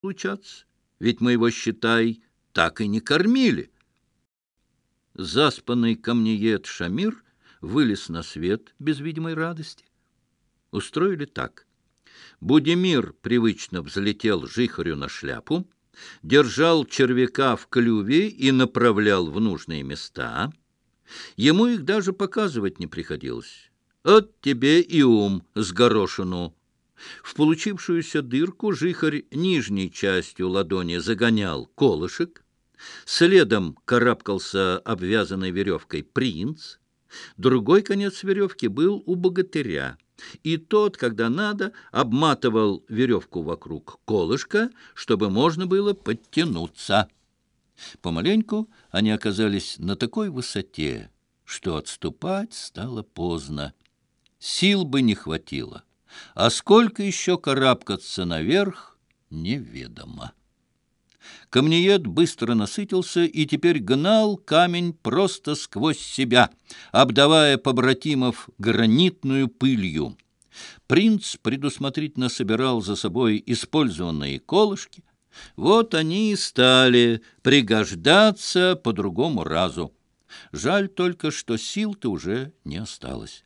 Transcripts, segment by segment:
случаться, ведь мы его, считай, так и не кормили. Заспанный камнеед Шамир вылез на свет без видимой радости. Устроили так. будемир привычно взлетел жихарю на шляпу, держал червяка в клюве и направлял в нужные места. Ему их даже показывать не приходилось. От тебе и ум с горошину. В получившуюся дырку жихарь нижней частью ладони загонял колышек, следом карабкался обвязанной веревкой принц, другой конец веревки был у богатыря, и тот, когда надо, обматывал веревку вокруг колышка, чтобы можно было подтянуться. Помаленьку они оказались на такой высоте, что отступать стало поздно. Сил бы не хватило. А сколько еще карабкаться наверх, неведомо. Камнеед быстро насытился и теперь гнал камень просто сквозь себя, обдавая побратимов гранитную пылью. Принц предусмотрительно собирал за собой использованные колышки. Вот они и стали пригождаться по другому разу. Жаль только, что сил-то уже не осталось.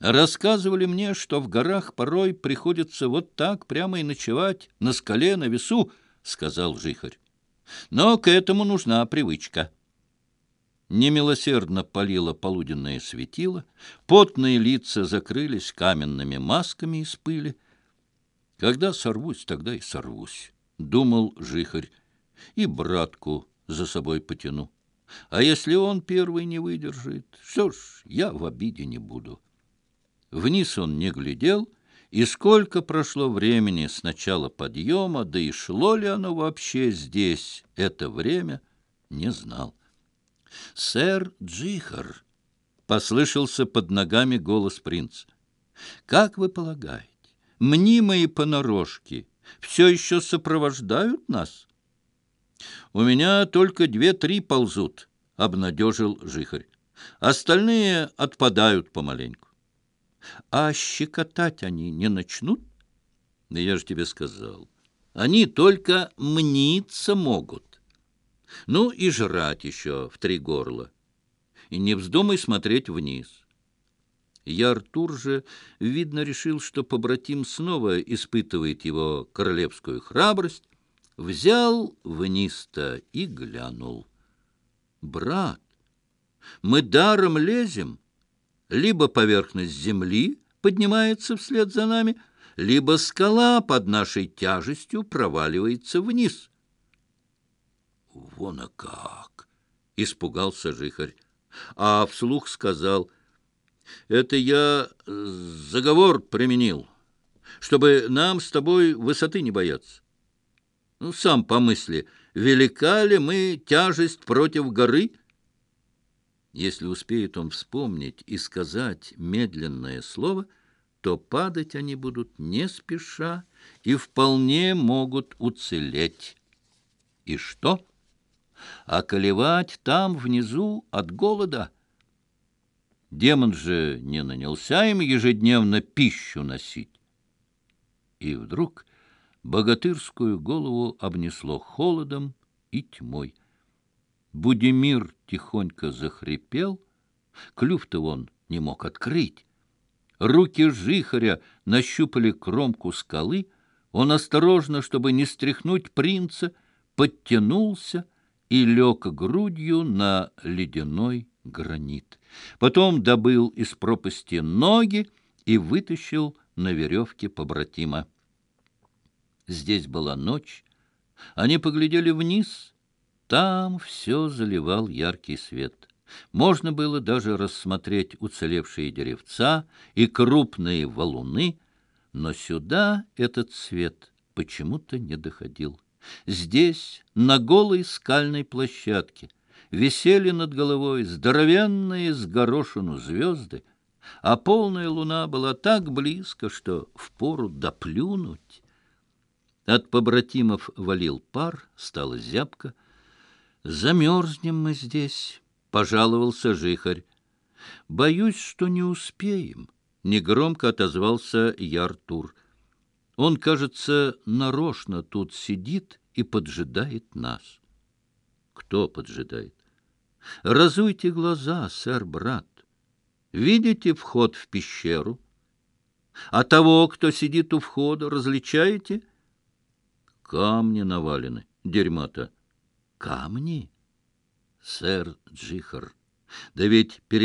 Рассказывали мне, что в горах порой приходится вот так прямо и ночевать, на скале, на весу, — сказал жихарь. Но к этому нужна привычка. Немилосердно палило полуденное светило, потные лица закрылись каменными масками из пыли. «Когда сорвусь, тогда и сорвусь», — думал жихарь, — «и братку за собой потяну. А если он первый не выдержит, что ж, я в обиде не буду». Вниз он не глядел, и сколько прошло времени с начала подъема, да и шло ли оно вообще здесь, это время, не знал. «Сэр Джихар!» — послышался под ногами голос принца. «Как вы полагаете, мнимые понарошки все еще сопровождают нас?» «У меня только две-три ползут», — обнадежил Жихарь. «Остальные отпадают помаленьку». А щекотать они не начнут? Я же тебе сказал. Они только мниться могут. Ну и жрать еще в три горла. И не вздумай смотреть вниз. Я Артур же, видно, решил, что побратим снова испытывает его королевскую храбрость, взял вниз-то и глянул. либо поверхность земли поднимается вслед за нами, либо скала под нашей тяжестью проваливается вниз. — Вон а как! — испугался жихарь, а вслух сказал, — это я заговор применил, чтобы нам с тобой высоты не бояться. Ну, сам по мысли, велика ли мы тяжесть против горы — если успеет он вспомнить и сказать медленное слово, то падать они будут не спеша и вполне могут уцелеть. И что? А колевать там внизу от голода. Демон же не нанялся им ежедневно пищу носить. И вдруг богатырскую голову обнесло холодом и тьмой. Будимир тихонько захрипел. Клюв-то он не мог открыть. Руки жихаря нащупали кромку скалы. Он осторожно, чтобы не стряхнуть принца, подтянулся и лег грудью на ледяной гранит. Потом добыл из пропасти ноги и вытащил на веревке побратима. Здесь была ночь. Они поглядели вниз — там все заливал яркий свет. Можно было даже рассмотреть уцелевшие деревца и крупные валуны, но сюда этот свет почему-то не доходил. Здесь, на голой скальной площадке, висели над головой здоровенные с горошину звезды, а полная луна была так близко, что впору доплюнуть. От побратимов валил пар, стало зябко — Замерзнем мы здесь, — пожаловался жихарь. Боюсь, что не успеем, — негромко отозвался Яртур. Он, кажется, нарочно тут сидит и поджидает нас. Кто поджидает? Разуйте глаза, сэр-брат. Видите вход в пещеру? А того, кто сидит у входа, различаете? Камни навалены, дерьма-то. Камни? Сэр Джихар, да ведь перед